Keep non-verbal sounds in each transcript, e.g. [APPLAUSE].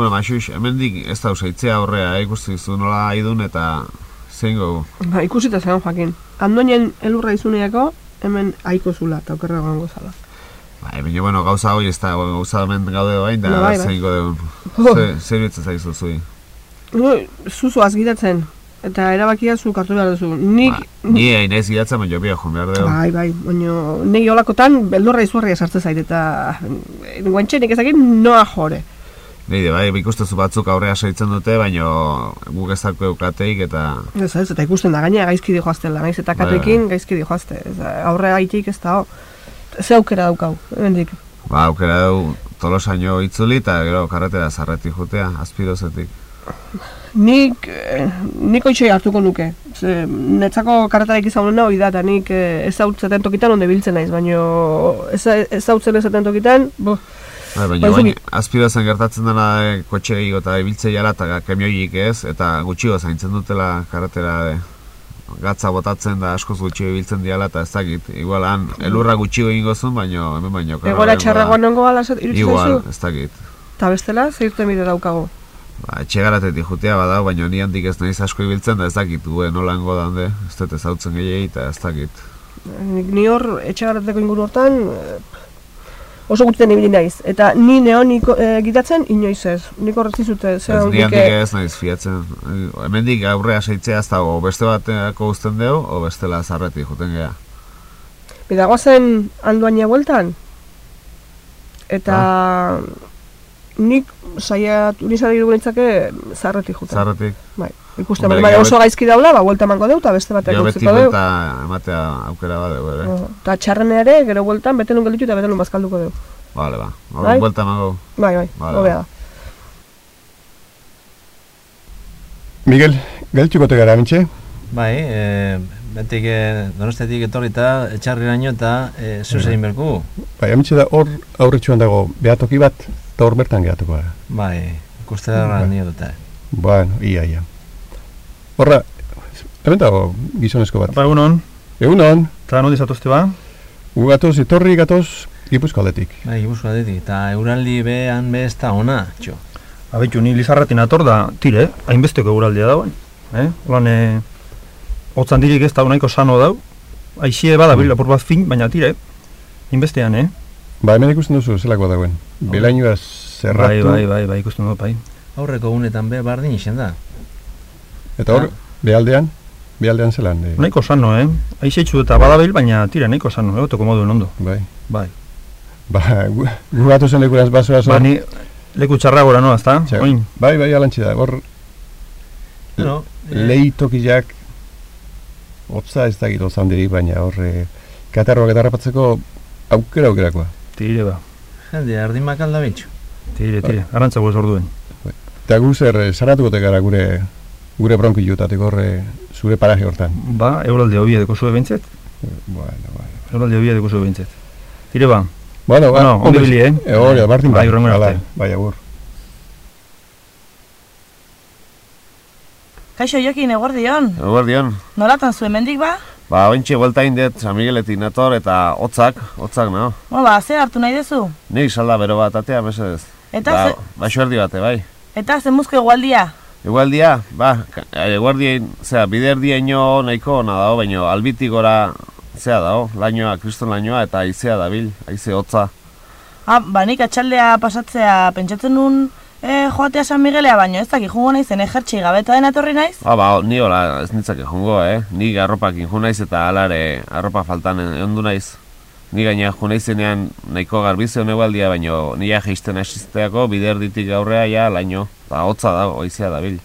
Bueno, Maxux, hemendik ez da usaitzea aurrea, eh, ikusi zu nola idun eta zein gogu. Ba, ikusita zegoen jakin. Andoinen elurra izuneako, hemen aiko zula, eta okerra gongo zala. Bai, baina, bueno, gauza hori ez da, gauza hemen gaude bain, da Ba, bai, bai. zein godeun. Oh. Ze- Zer iruditzen zaizu zui? No, zuzu azgidatzen, eta erabakia zu kartu behar duzu. Nik, Ba, ni egin ez gidatzen, baina bia joan behar dugu. bai, bai, baina negi olakotan beldurra izugarria sartzen zait, eta guantxe nik ezakin noa jore. Nire, bai, ikustezu batzuk aurrea saitzen dute, baina guk ez dako euklateik eta... Ez, ez, eta ikusten da, gaina gaizki di joaztela, naiz eta Bai, katekin gaizki di joazte. Ez, aurre gaitik ez da. Ze aukera daukau, hemendik. Ba, aukera du tolosaino itzuli eta gero karretera zarretik jutea, azpirozetik. Nik, eh, nik oitxoi hartuko nuke. Ze, netzako karretarek izan hori da, eta nik eh, ez zautzeten tokitan onde biltzen naiz, baino ez, ez ezaten tokitan, bo, Bai, baina Bai, baina zuri- azpirozen gertatzen dela e, kotxe gehiago eta ibiltze jala eta kamioiik ez, eta gutxigo zaintzen dutela karretera de, gatza botatzen da askoz gutxigo ibiltzen diala eta ez dakit. Igual han elurra gutxigo egingo zuen, baino hemen baino. da. txarragoan nongo gala irutzen Igual, ez dakit. Eta bestela, zeirten bide daukago. Ba, etxegaratetik jutea badau, baina ni handik ez naiz asko ibiltzen da ez dakit, gue nolango dande, ez dut ezautzen gehiagi eta ez dakit. Nik ni hor, etxegarateko inguru hortan, eh, oso gutxiten ibili naiz. Eta ni neonik e, gidatzen, inoiz ez. Nik horretzi zute, Ez zer ni handik ez naiz fiatzen. Hemendik aurrea seitzea ez dago, beste bateko uzten dugu, o bestela zarretik juten geha. Bidagoazen anduaina bueltan, eta nik saiatu nizari dugu nintzake zarretik juten. Zarretik. Bai, ikusten baina gero oso gaizki daula, ba, buelta emango deu, eta beste batek utziko deu. buelta ematea aukera badeu ere. Eta txarren ere, gero bueltan, betelun gelditu eta betelun bazkalduko deu. Vale, ba. Bai? Horren buelta emago. Bai, bai, Vale, hobea da. Miguel, geltxukote gara, mintxe? Bai, e, betik e, donostetik etorrita etxarriraino eta e, zuz egin berku. Bai, amintxe da hor aurretxuan dago behatoki bat, eta hor bertan gehatoko gara. Bai, ikuste da Bai. nio dute. Bueno, ia, ia. Horra, hemen dago gizonezko bat. Ba, egunon, Egunon, eta nondi zatozte ba? gatoz, etorri gatoz, gipuzko aldetik. Bai, gipuzkoa detik, eta euraldi behan be ez da ona, txo. Abetu, ni Lizarratin ator da, tire, hainbesteko eguraldia dagoen. Eh? Olan, e, otzan dirik ez da nahiko sano dau. Aixie bada bil apur bat fin, baina tire, hainbestean, eh? Ba, hemen ikusten duzu zelako dagoen. Belainua zerratu, Bai, bai, bai, bai, ikusten dut, bai. Aurreko unetan be bardin izen da. eta hor, behaldean, behaldean zelan. E, Nahiko sano, eh? Aixe eta badabil, baina tire, nahiko sano, egoteko moduen ondo. Bai. Bai. Ba, gu, gu gatozen lekuraz basoaz Ba, ni leku txarra gora noa, ezta? Txak. Oin, Bai, bai, alantxe da. Hor, Bueno, e, leitokiak, hotza ez dakit otzan diri, baina hor, e, katarroak eta harrapatzeko aukera aukerakoa. Tire ba, jende, ardin bakal da bitxo. tire, tire, arantza guaz orduen. Eta gu zer, eh, saratukote gara gure gure bronkilutatik horre zure paraje hortan. Ba, euralde hobia deko zue bintzet, Bueno, bueno. euralde hobia deko zue bintzet. Tire ba, Bueno, Bueno, ondo ibili, eh? Hori, Martin, Bai, bai, hurrengora hala, arte. bai, agur. Kaixo Jokin, eguerdion. Eguerdion. Nolatan zuen mendik ba? Ba, ointxe buelta indet, San Migueletik nator eta hotzak, hotzak no. Bo, ba, zer hartu nahi dezu? Nik salda bero bat atea, mesedez. Eta ba, ze, baixo erdi bate, bai. eta ze muzko egualdia? Igualdia, ba, ka- eguerdien, zera, bide erdieño nahiko ona dago, baino albitik gora, zea dago, lainoa, kriston lainoa, eta aizea dabil, aize hotza. Ah, ba, nik atxaldea pasatzea pentsatzen nun e, joatea San Miguelea, baino ez dakit jungo naizen ejertxi gabeta dena etorri naiz? Ah, ba, ni hola, ez nitzake jongo, eh? Ni arropakin jo naiz eta alare arropa faltan ondu naiz. Ni gaina jo naizenean nahiko garbize hone baldia, baino nia jeisten asisteako bide erditik aurrea ja laino. Ba, hotza da, oizea dabil.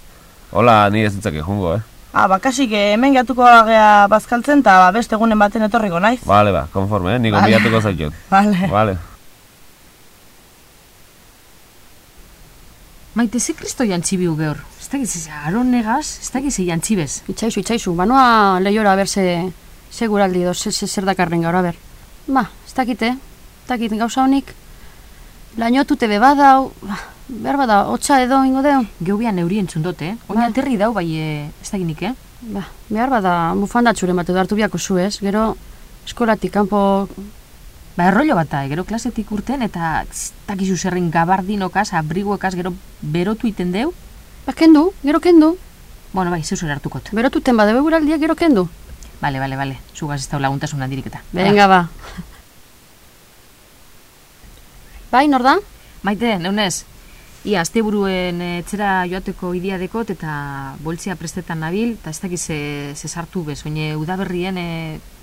Hola, ni ez nitzake jongo, eh? Ah, ba, kasik eh, hemen gatuko gea bazkaltzen, eta ba, beste egunen baten etorriko naiz. Vale, ba, konforme, eh? Ni Vale. gonbidatuko zaitut. [LAUGHS] Vale. Vale. Maite, ze kristo jantzibiu gehor? Ez dakiz, ez aron negaz, ez dakiz jantzibez. Itxaizu, itxaizu, banoa lehiora ber ze, guraldi edo, ze, ze zer dakarren gaur, ber. Ba, ez dakite, ez dakit gauza honik, lainotute be badau, ba, behar bada, hotza edo ingo deu. Geubian neuri entzundote, eh? Oina aterri dau, bai, eh, ez dakinik, eh? Ba, behar bada, bufandatxure bat edo hartu biako zu, ez? Gero, eskolatik kanpo Ba, errollo bat da, eh, gero klasetik urten, eta takizu zerrin gabardinokaz, abriguekaz, gero berotu iten deu. Ba, kendu, gero kendu. Bueno, bai, zeu zer hartukot. Berotuten bade beguraldia, gero kendu. Bale, bale, bale, zugaz ez da laguntasun handirik eta. Venga, ba. Bai, nor da? Maite, neunez, ia, azte buruen etxera joateko idia dekot eta boltzia prestetan nabil, eta ez dakiz ze, ze sartu bez, oine udaberrien e,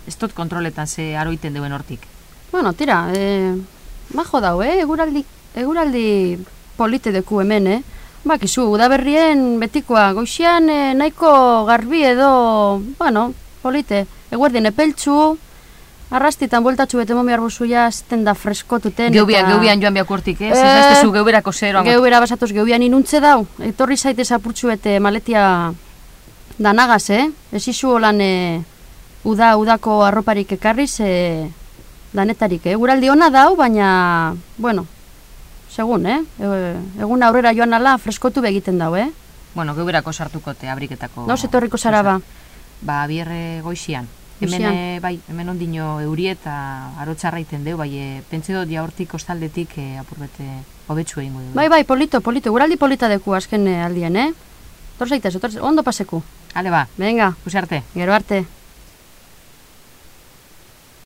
ez dut kontroletan ze aroiten deuen hortik. Bueno, tira, e, bajo dau, eh? Eguraldi, eguraldi polite deku hemen, eh? Bakizu, udaberrien betikoa, goixian e, nahiko garbi edo, bueno, polite. Eguerdien epeltzu, arrastitan bueltatxu bete momi arbozuia, azten da freskotuten. Geubia, geubian joan biak hortik, eh? Ez ez dezu geuberako zeroa. Geubera basatoz geubian inuntze dau. Etorri zaitez apurtxu bete maletia danagaz, eh? Ez izu holan e, uda, udako arroparik ekarriz, e, danetarik, eh? Guraldi ona dau, baina, bueno, segun, eh? E, egun aurrera joan ala freskotu begiten dau, eh? Bueno, geuberako sartukote, abriketako. Gauz etorriko zara ba. Ba, bierre goixian. Hemen, eh, bai, hemen ondino euri eta arotxarra iten deu, bai, e, pentsa dut ja hortik kostaldetik e, apurbete hobetsu egingo dugu. Bai, bai, polito, polito, guraldi polita deku azken eh, aldien, eh? Tor zaitez, otor, ondo paseku. Ale ba, Venga, kusi arte. gero arte.